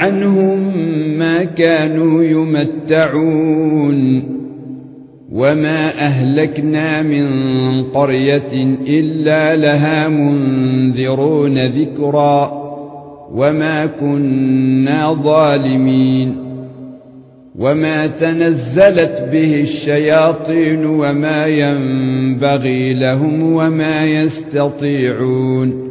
عنهم ما كانوا يمتعون وما أهلكنا من قرية إلا لها منذرون ذكرا وما كنا ظالمين وما تنزلت به الشياطين وما ينبغي لهم وما يستطيعون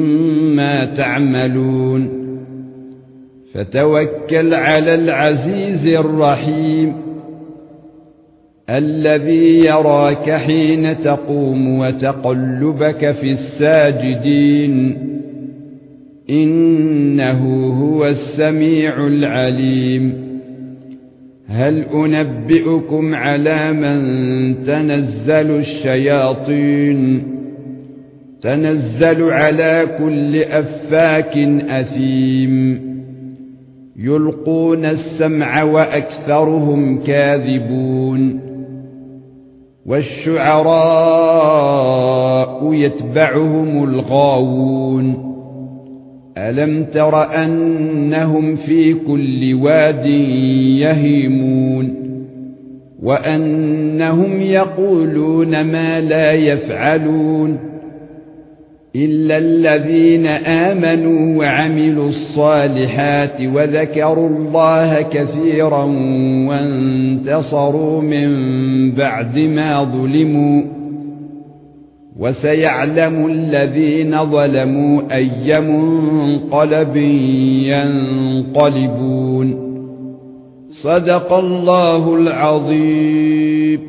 تعملون. فتوكل على العزيز الرحيم الذي يراك حين تقوم وتقلبك في الساجدين. إنه هو السميع العليم. هل أنبئكم على من تنزل الشياطين؟ تنزل على كل أفاك أثيم. يلقون السمع وأكثرهم كاذبون. والشعراء يتبعهم الغاوون. ألم تر أنهم في كل واد يهيمون؟ وأنهم يقولون ما لا يفعلون. الا الذين امنوا وعملوا الصالحات وذكروا الله كثيرا وانتصروا من بعد ما ظلموا وسيعلم الذين ظلموا اي منقلب ينقلبون صدق الله العظيم